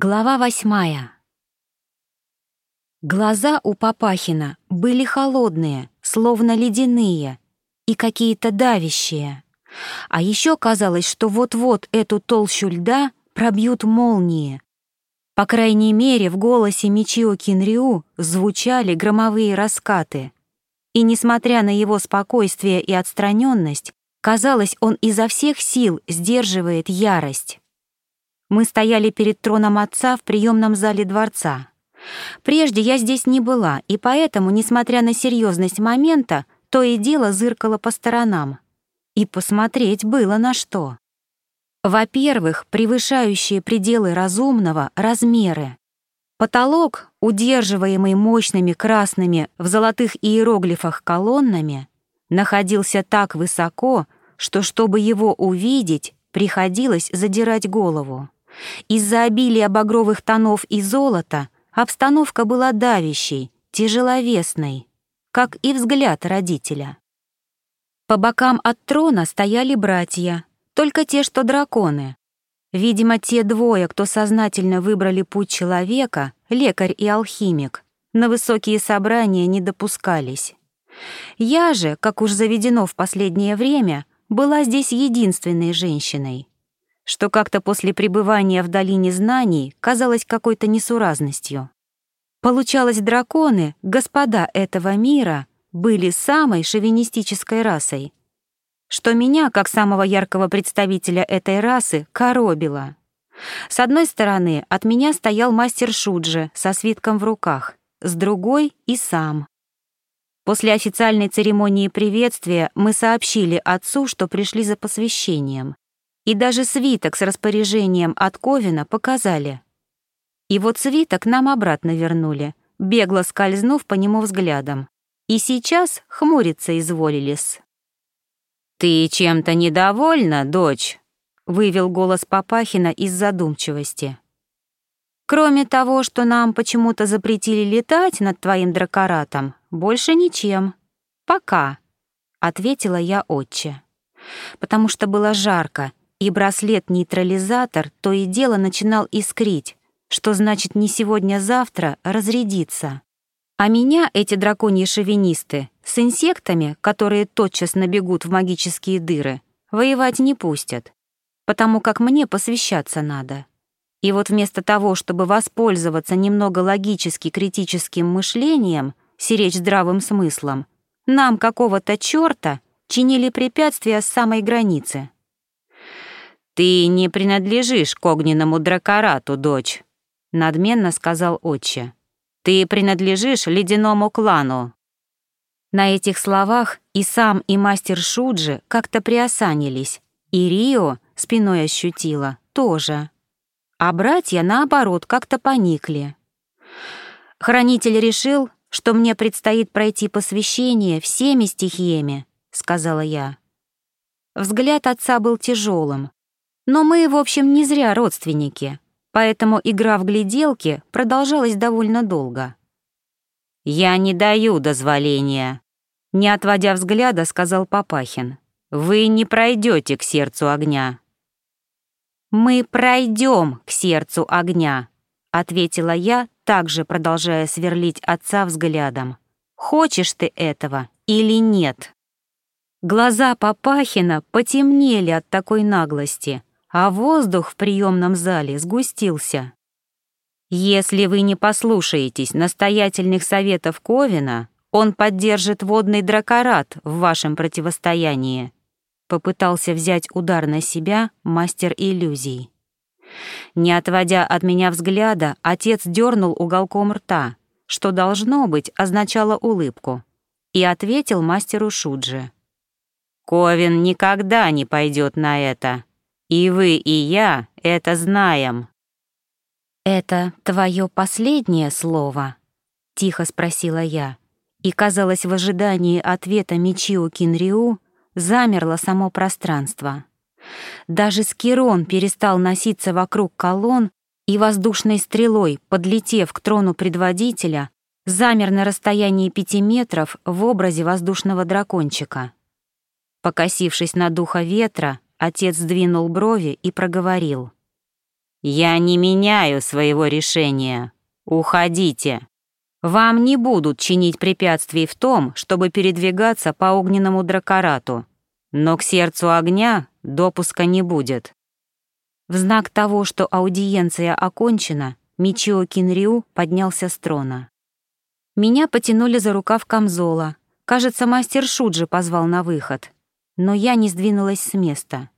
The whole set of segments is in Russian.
Глава восьмая. Глаза у Папахина были холодные, словно ледяные, и какие-то давящие. А еще казалось, что вот-вот эту толщу льда пробьют молнии. По крайней мере, в голосе Мичио Кинрю звучали громовые раскаты. И, несмотря на его спокойствие и отстраненность, казалось, он изо всех сил сдерживает ярость. Мы стояли перед троном отца в приемном зале дворца. Прежде я здесь не была, и поэтому, несмотря на серьезность момента, то и дело зыркало по сторонам. И посмотреть было на что. Во-первых, превышающие пределы разумного размеры. Потолок, удерживаемый мощными красными в золотых иероглифах колоннами, находился так высоко, что, чтобы его увидеть, приходилось задирать голову. Из-за обилия багровых тонов и золота обстановка была давящей, тяжеловесной, как и взгляд родителя. По бокам от трона стояли братья, только те, что драконы. Видимо, те двое, кто сознательно выбрали путь человека, лекарь и алхимик, на высокие собрания не допускались. Я же, как уж заведено в последнее время, была здесь единственной женщиной что как-то после пребывания в долине знаний казалось какой-то несуразностью. Получалось, драконы, господа этого мира, были самой шовинистической расой, что меня, как самого яркого представителя этой расы, коробило. С одной стороны, от меня стоял мастер Шуджи со свитком в руках, с другой — и сам. После официальной церемонии приветствия мы сообщили отцу, что пришли за посвящением и даже свиток с распоряжением от Ковина показали. И вот свиток нам обратно вернули, бегло скользнув по нему взглядом. И сейчас хмуриться изволились. «Ты чем-то недовольна, дочь?» — вывел голос Папахина из задумчивости. «Кроме того, что нам почему-то запретили летать над твоим дракоратом, больше ничем. Пока», — ответила я отче. Потому что было жарко, и браслет-нейтрализатор то и дело начинал искрить, что значит не сегодня-завтра разрядиться. А меня эти драконьи шовинисты с инсектами, которые тотчас набегут в магические дыры, воевать не пустят, потому как мне посвящаться надо. И вот вместо того, чтобы воспользоваться немного логически критическим мышлением, сиречь здравым смыслом, нам какого-то чёрта чинили препятствия с самой границы. «Ты не принадлежишь к огненному дракорату, дочь», — надменно сказал отче. «Ты принадлежишь ледяному клану». На этих словах и сам, и мастер Шуджи как-то приосанились, и Рио, спиной ощутила, тоже. А братья, наоборот, как-то поникли. «Хранитель решил, что мне предстоит пройти посвящение всеми стихиями», — сказала я. Взгляд отца был тяжелым, но мы, в общем, не зря родственники, поэтому игра в гляделки продолжалась довольно долго. «Я не даю дозволения», — не отводя взгляда, сказал Папахин. «Вы не пройдете к сердцу огня». «Мы пройдем к сердцу огня», — ответила я, также продолжая сверлить отца взглядом. «Хочешь ты этого или нет?» Глаза Папахина потемнели от такой наглости, а воздух в приемном зале сгустился. Если вы не послушаетесь настоятельных советов Ковина, он поддержит водный дракорат в вашем противостоянии. Попытался взять удар на себя мастер иллюзий. Не отводя от меня взгляда, отец дернул уголком рта, что должно быть означало улыбку, и ответил мастеру Шуджи. «Ковин никогда не пойдет на это. И вы, и я это знаем». «Это твое последнее слово?» — тихо спросила я. И, казалось, в ожидании ответа Мичио Кинриу замерло само пространство. Даже Скирон перестал носиться вокруг колонн и воздушной стрелой, подлетев к трону предводителя, замер на расстоянии пяти метров в образе воздушного дракончика. Покосившись на духа ветра, Отец сдвинул брови и проговорил. «Я не меняю своего решения. Уходите. Вам не будут чинить препятствий в том, чтобы передвигаться по огненному дракорату, но к сердцу огня допуска не будет». В знак того, что аудиенция окончена, Мичио Кинрю поднялся с трона. Меня потянули за рукав камзола. Кажется, мастер Шуджи позвал на выход. Но я не сдвинулась с места.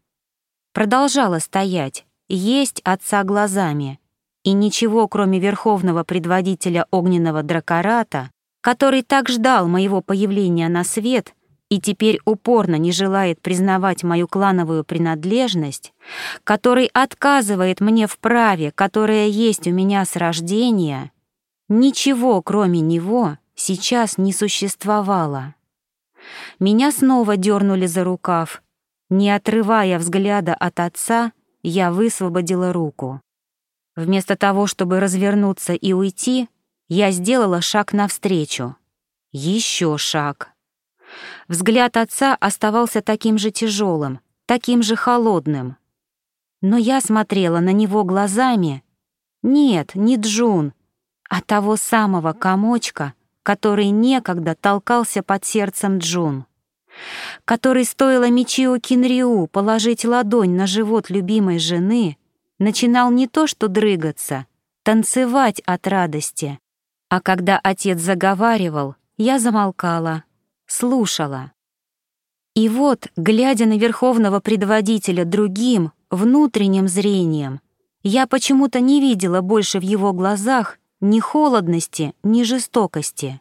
Продолжала стоять, есть отца глазами. И ничего, кроме верховного предводителя огненного дракората, который так ждал моего появления на свет и теперь упорно не желает признавать мою клановую принадлежность, который отказывает мне в праве, которое есть у меня с рождения — Ничего, кроме него, сейчас не существовало. Меня снова дернули за рукав. Не отрывая взгляда от отца, я высвободила руку. Вместо того, чтобы развернуться и уйти, я сделала шаг навстречу. Еще шаг. Взгляд отца оставался таким же тяжелым, таким же холодным. Но я смотрела на него глазами. Нет, не Джун, а того самого комочка, который некогда толкался под сердцем Джун, который стоило Мичио Кинриу положить ладонь на живот любимой жены, начинал не то что дрыгаться, танцевать от радости. А когда отец заговаривал, я замолкала, слушала. И вот, глядя на верховного предводителя другим, внутренним зрением, я почему-то не видела больше в его глазах ни холодности, ни жестокости.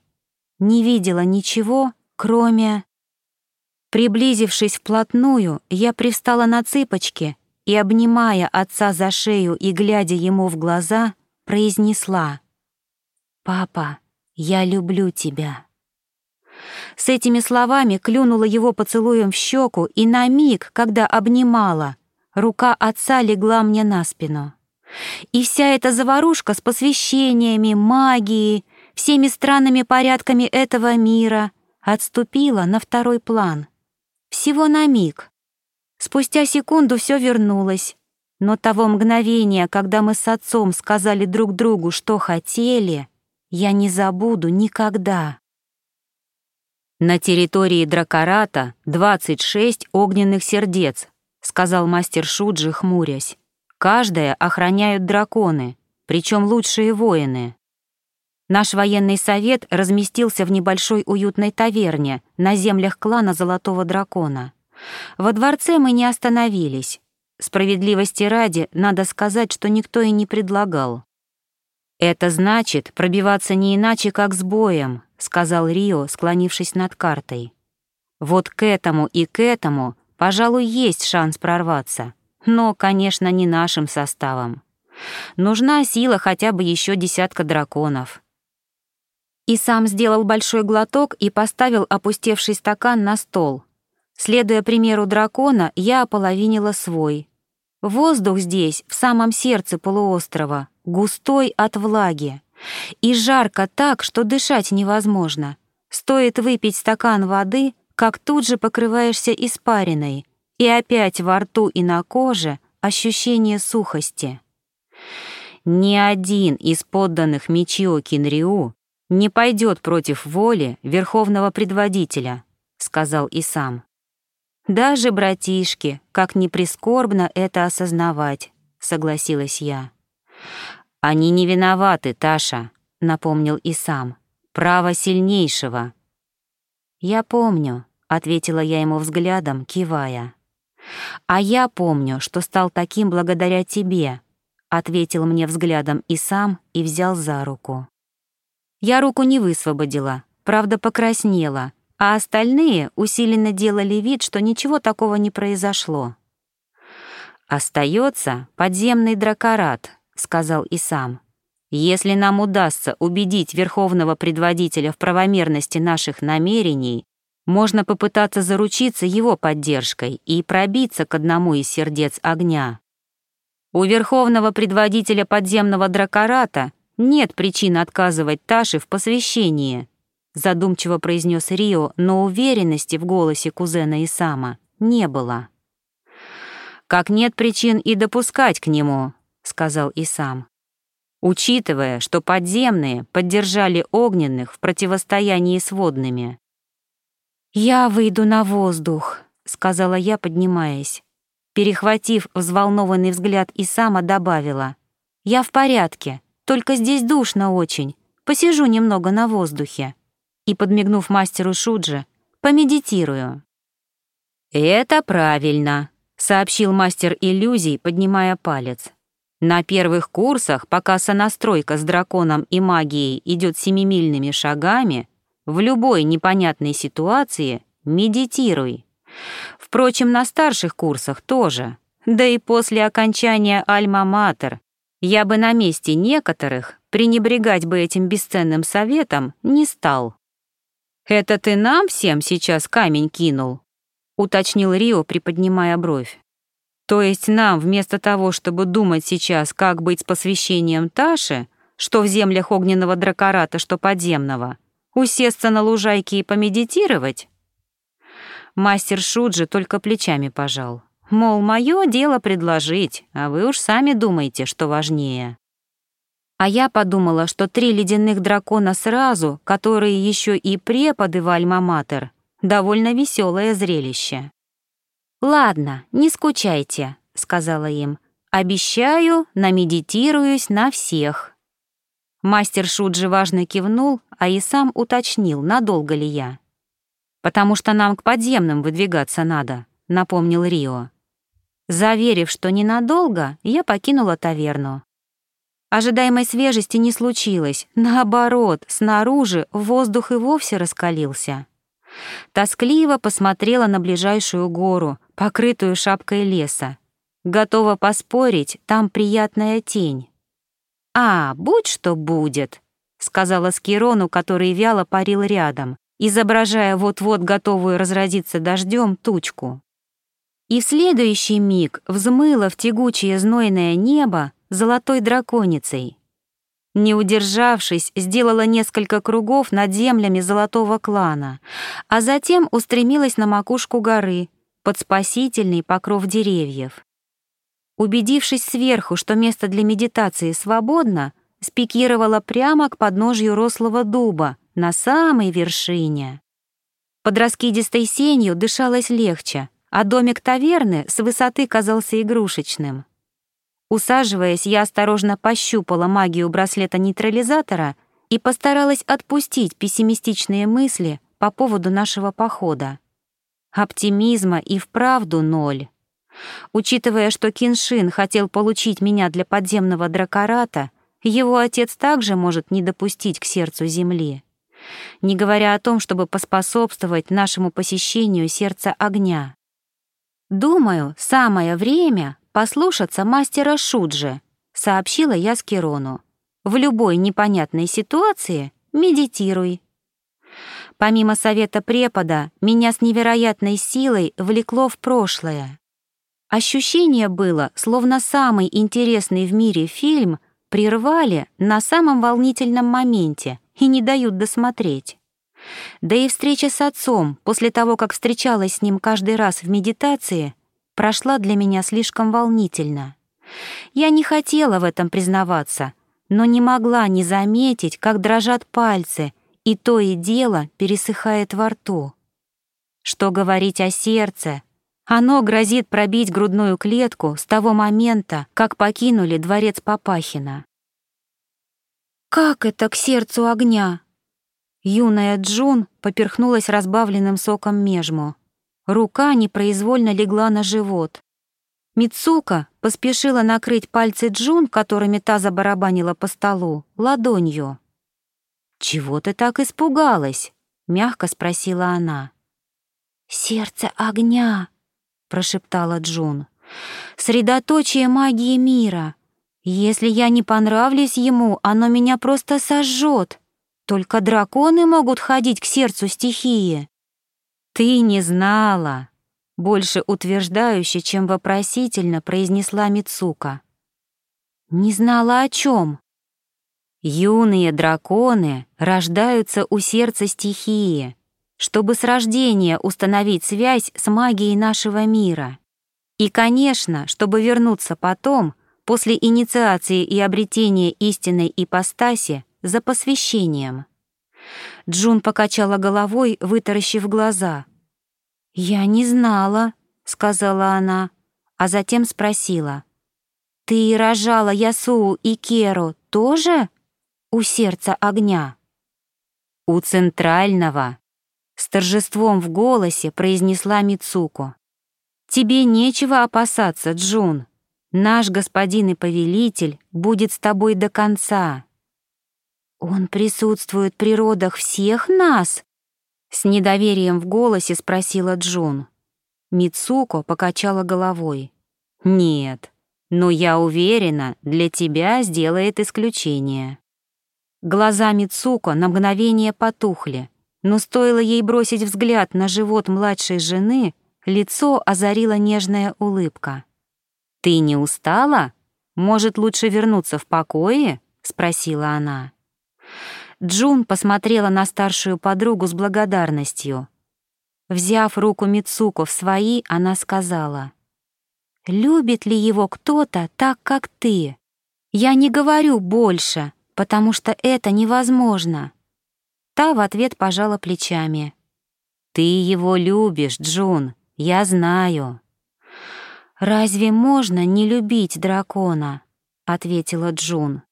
Не видела ничего, кроме... Приблизившись вплотную, я привстала на цыпочки и, обнимая отца за шею и глядя ему в глаза, произнесла «Папа, я люблю тебя». С этими словами клюнула его поцелуем в щеку, и на миг, когда обнимала, рука отца легла мне на спину. И вся эта заварушка с посвящениями, магией, всеми странными порядками этого мира отступила на второй план. Всего на миг. Спустя секунду все вернулось, но того мгновения, когда мы с отцом сказали друг другу, что хотели, я не забуду никогда. «На территории Дракората 26 огненных сердец», — сказал мастер Шуджи, хмурясь. Каждое охраняют драконы, причем лучшие воины. Наш военный совет разместился в небольшой уютной таверне на землях клана Золотого Дракона. Во дворце мы не остановились. Справедливости ради, надо сказать, что никто и не предлагал. «Это значит пробиваться не иначе, как с боем», — сказал Рио, склонившись над картой. «Вот к этому и к этому, пожалуй, есть шанс прорваться но, конечно, не нашим составом. Нужна сила хотя бы еще десятка драконов. И сам сделал большой глоток и поставил опустевший стакан на стол. Следуя примеру дракона, я ополовинила свой. Воздух здесь, в самом сердце полуострова, густой от влаги. И жарко так, что дышать невозможно. Стоит выпить стакан воды, как тут же покрываешься испариной, и опять во рту и на коже ощущение сухости. Ни один из подданных Мичио Кинриу не пойдет против воли верховного предводителя, сказал и сам. Даже братишки, как ни прискорбно это осознавать, согласилась я. Они не виноваты, Таша, напомнил и сам. Право сильнейшего. Я помню, ответила я ему взглядом, кивая. «А я помню, что стал таким благодаря тебе», — ответил мне взглядом и сам, и взял за руку. Я руку не высвободила, правда, покраснела, а остальные усиленно делали вид, что ничего такого не произошло. «Остается подземный дракорат», — сказал и сам. «Если нам удастся убедить верховного предводителя в правомерности наших намерений, можно попытаться заручиться его поддержкой и пробиться к одному из сердец огня. У верховного предводителя подземного дракората нет причин отказывать Таше в посвящении, задумчиво произнес Рио, но уверенности в голосе кузена Исама не было. Как нет причин и допускать к нему, сказал и сам. Учитывая, что подземные поддержали огненных в противостоянии с водными. «Я выйду на воздух», — сказала я, поднимаясь. Перехватив взволнованный взгляд и сама добавила. «Я в порядке, только здесь душно очень. Посижу немного на воздухе». И, подмигнув мастеру Шуджи, помедитирую. «Это правильно», — сообщил мастер иллюзий, поднимая палец. «На первых курсах, пока сонастройка с драконом и магией идет семимильными шагами, в любой непонятной ситуации медитируй. Впрочем, на старших курсах тоже. Да и после окончания Альма-Матер я бы на месте некоторых пренебрегать бы этим бесценным советом не стал. «Это ты нам всем сейчас камень кинул?» — уточнил Рио, приподнимая бровь. «То есть нам, вместо того, чтобы думать сейчас, как быть с посвящением Таши, что в землях огненного дракората, что подземного, усесться на лужайке и помедитировать?» Мастер Шуджи только плечами пожал. Мол, мое дело предложить, а вы уж сами думаете, что важнее. А я подумала, что три ледяных дракона сразу, которые еще и преподы в Альма-Матер, довольно веселое зрелище. «Ладно, не скучайте», — сказала им. «Обещаю, намедитируюсь на всех». Мастер Шуджи важно кивнул, а и сам уточнил, надолго ли я потому что нам к подземным выдвигаться надо», — напомнил Рио. Заверив, что ненадолго, я покинула таверну. Ожидаемой свежести не случилось, наоборот, снаружи воздух и вовсе раскалился. Тоскливо посмотрела на ближайшую гору, покрытую шапкой леса. Готова поспорить, там приятная тень. «А, будь что будет», — сказала Скирону, который вяло парил рядом, изображая вот-вот готовую разразиться дождем тучку. И в следующий миг взмыло в тягучее знойное небо золотой драконицей. Не удержавшись, сделала несколько кругов над землями золотого клана, а затем устремилась на макушку горы, под спасительный покров деревьев. Убедившись сверху, что место для медитации свободно, спикировала прямо к подножью рослого дуба, на самой вершине. Под раскидистой сенью дышалось легче, а домик таверны с высоты казался игрушечным. Усаживаясь, я осторожно пощупала магию браслета-нейтрализатора и постаралась отпустить пессимистичные мысли по поводу нашего похода. Оптимизма и вправду ноль. Учитывая, что Киншин хотел получить меня для подземного дракората, его отец также может не допустить к сердцу земли не говоря о том, чтобы поспособствовать нашему посещению сердца огня. «Думаю, самое время послушаться мастера Шуджи», — сообщила я Скирону. «В любой непонятной ситуации медитируй». Помимо совета препода, меня с невероятной силой влекло в прошлое. Ощущение было, словно самый интересный в мире фильм прервали на самом волнительном моменте — и не дают досмотреть. Да и встреча с отцом, после того, как встречалась с ним каждый раз в медитации, прошла для меня слишком волнительно. Я не хотела в этом признаваться, но не могла не заметить, как дрожат пальцы, и то и дело пересыхает во рту. Что говорить о сердце? Оно грозит пробить грудную клетку с того момента, как покинули дворец Папахина. «Как это к сердцу огня?» Юная Джун поперхнулась разбавленным соком межму. Рука непроизвольно легла на живот. Мицука поспешила накрыть пальцы Джун, которыми та забарабанила по столу, ладонью. «Чего ты так испугалась?» — мягко спросила она. «Сердце огня», — прошептала Джун. «Средоточие магии мира. Если я не понравлюсь ему, оно меня просто сожжет. Только драконы могут ходить к сердцу стихии. Ты не знала, больше утверждающе, чем вопросительно произнесла Мицука. Не знала о чем. Юные драконы рождаются у сердца стихии, чтобы с рождения установить связь с магией нашего мира. И, конечно, чтобы вернуться потом, после инициации и обретения истинной ипостаси за посвящением. Джун покачала головой, вытаращив глаза. «Я не знала», — сказала она, а затем спросила. «Ты рожала Ясуу и Керу тоже у сердца огня?» «У центрального», — с торжеством в голосе произнесла Мицуко. «Тебе нечего опасаться, Джун. Наш господин и повелитель будет с тобой до конца». «Он присутствует при родах всех нас?» С недоверием в голосе спросила Джун. Мицуко покачала головой. «Нет, но я уверена, для тебя сделает исключение». Глаза Мицуко на мгновение потухли, но стоило ей бросить взгляд на живот младшей жены, лицо озарила нежная улыбка. «Ты не устала? Может, лучше вернуться в покое?» — спросила она. Джун посмотрела на старшую подругу с благодарностью. Взяв руку Мицуко в свои, она сказала, «Любит ли его кто-то так, как ты? Я не говорю больше, потому что это невозможно». Та в ответ пожала плечами. «Ты его любишь, Джун, я знаю». «Разве можно не любить дракона?» — ответила Джун.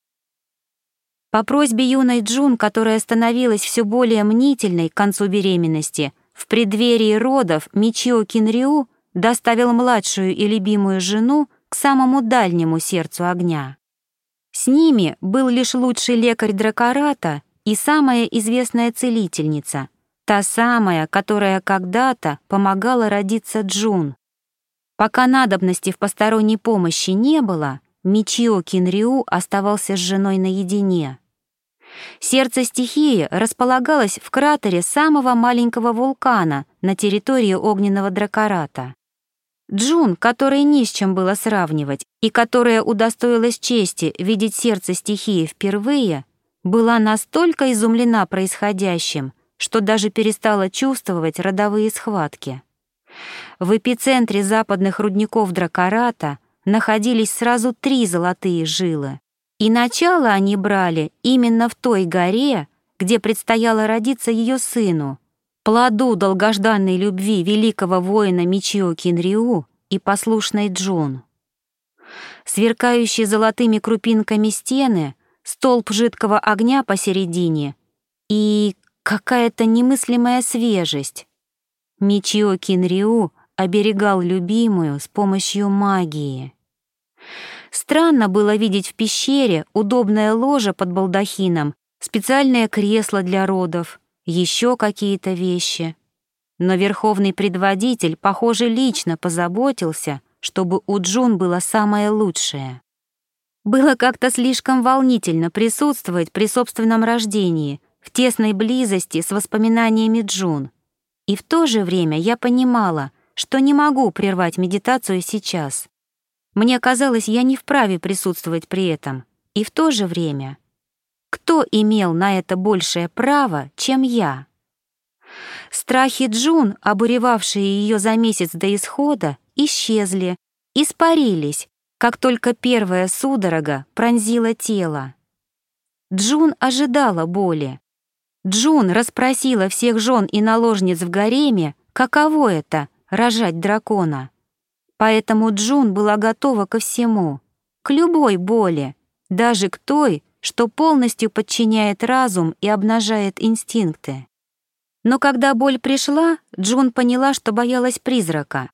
По просьбе юной Джун, которая становилась все более мнительной к концу беременности, в преддверии родов Мичио Кинрю доставил младшую и любимую жену к самому дальнему сердцу огня. С ними был лишь лучший лекарь Дракората и самая известная целительница, та самая, которая когда-то помогала родиться Джун. Пока надобности в посторонней помощи не было, Мичио Кинрю оставался с женой наедине. Сердце стихии располагалось в кратере самого маленького вулкана на территории огненного дракората. Джун, которой ни с чем было сравнивать, и которая удостоилась чести видеть сердце стихии впервые, была настолько изумлена происходящим, что даже перестала чувствовать родовые схватки. В эпицентре западных рудников Дракората находились сразу три золотые жилы, и начало они брали именно в той горе, где предстояло родиться ее сыну, плоду долгожданной любви великого воина Мичио Кинриу и послушной Джун. Сверкающие золотыми крупинками стены, столб жидкого огня посередине и какая-то немыслимая свежесть. Мичио Кинриу оберегал любимую с помощью магии. Странно было видеть в пещере удобное ложе под балдахином, специальное кресло для родов — еще какие-то вещи. Но верховный предводитель, похоже, лично позаботился, чтобы у Джун было самое лучшее. Было как-то слишком волнительно присутствовать при собственном рождении, в тесной близости с воспоминаниями Джун. И в то же время я понимала, что не могу прервать медитацию сейчас. Мне казалось, я не вправе присутствовать при этом. И в то же время кто имел на это большее право, чем я? Страхи Джун, обуревавшие ее за месяц до исхода, исчезли, испарились, как только первая судорога пронзила тело. Джун ожидала боли. Джун расспросила всех жен и наложниц в гареме, каково это — рожать дракона. Поэтому Джун была готова ко всему, к любой боли, даже к той, что полностью подчиняет разум и обнажает инстинкты. Но когда боль пришла, Джун поняла, что боялась призрака.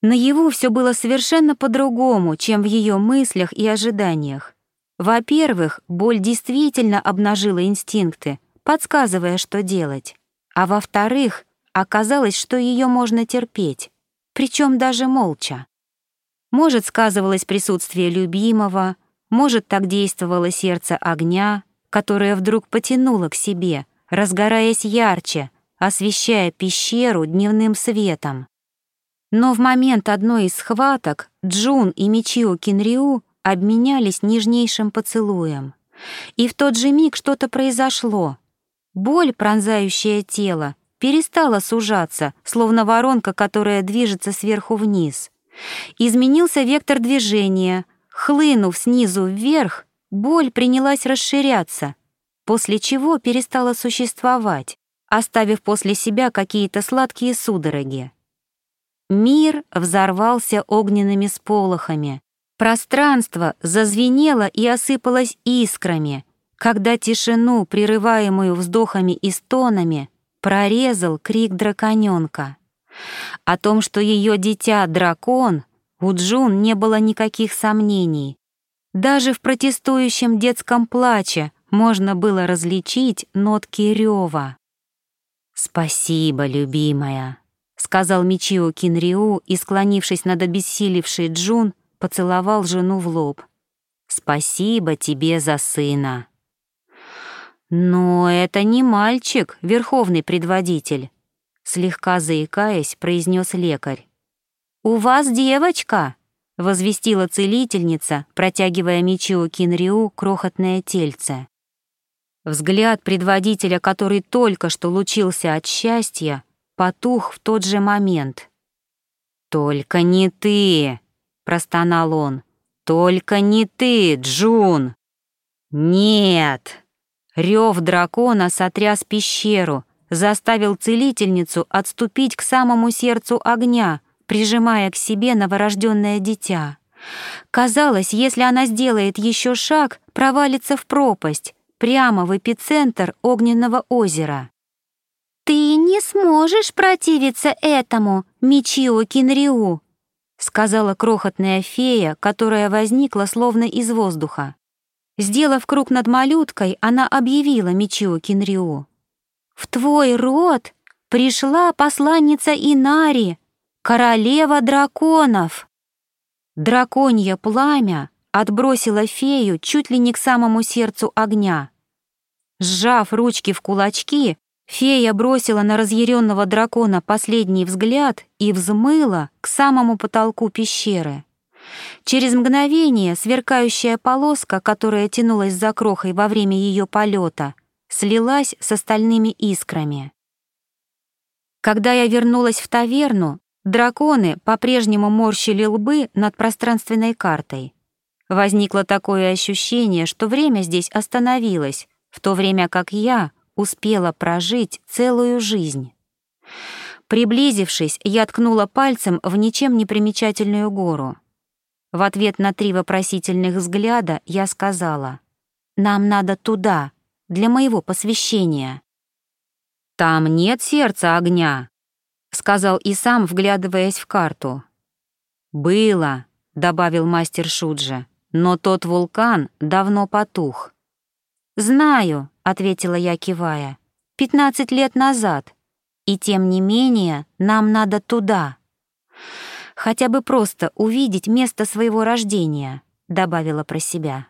Наяву все было совершенно по-другому, чем в ее мыслях и ожиданиях. Во-первых, боль действительно обнажила инстинкты, подсказывая, что делать. А во-вторых, оказалось, что ее можно терпеть, причем даже молча. Может, сказывалось присутствие любимого, может, так действовало сердце огня, которое вдруг потянуло к себе, разгораясь ярче, освещая пещеру дневным светом. Но в момент одной из схваток Джун и Мичио Кинриу обменялись нежнейшим поцелуем. И в тот же миг что-то произошло. Боль, пронзающая тело, перестала сужаться, словно воронка, которая движется сверху вниз. Изменился вектор движения — Хлынув снизу вверх, боль принялась расширяться, после чего перестала существовать, оставив после себя какие-то сладкие судороги. Мир взорвался огненными сполохами. Пространство зазвенело и осыпалось искрами, когда тишину, прерываемую вздохами и стонами, прорезал крик драконёнка. О том, что ее дитя — дракон, у Джун не было никаких сомнений. Даже в протестующем детском плаче можно было различить нотки рева. «Спасибо, любимая», — сказал Мичио Кинриу и, склонившись над обессилевшей Джун, поцеловал жену в лоб. «Спасибо тебе за сына». «Но это не мальчик, верховный предводитель», — слегка заикаясь, произнес лекарь. «У вас девочка!» — возвестила целительница, протягивая Мичио Кинриу крохотное тельце. Взгляд предводителя, который только что лучился от счастья, потух в тот же момент. «Только не ты!» — простонал он. «Только не ты, Джун!» «Нет!» Рев дракона сотряс пещеру, заставил целительницу отступить к самому сердцу огня, прижимая к себе новорожденное дитя. Казалось, если она сделает еще шаг, провалится в пропасть, прямо в эпицентр огненного озера. «Ты не сможешь противиться этому, Мичио Кинриу», сказала крохотная фея, которая возникла словно из воздуха. Сделав круг над малюткой, она объявила Мичио Кинриу. «В твой род пришла посланница Инари, королева драконов!» Драконье пламя отбросило фею чуть ли не к самому сердцу огня. Сжав ручки в кулачки, фея бросила на разъяренного дракона последний взгляд и взмыла к самому потолку пещеры. Через мгновение сверкающая полоска, которая тянулась за крохой во время ее полета, слилась с остальными искрами. Когда я вернулась в таверну, драконы по-прежнему морщили лбы над пространственной картой. Возникло такое ощущение, что время здесь остановилось, в то время как я успела прожить целую жизнь. Приблизившись, я ткнула пальцем в ничем не примечательную гору — в ответ на три вопросительных взгляда я сказала, «Нам надо туда, для моего посвящения». «Там нет сердца огня», — сказал и сам, вглядываясь в карту. «Было», — добавил мастер Шуджи, «но тот вулкан давно потух». «Знаю», — ответила я, кивая, — «пятнадцать лет назад. И тем не менее нам надо туда» хотя бы просто увидеть место своего рождения», — добавила про себя.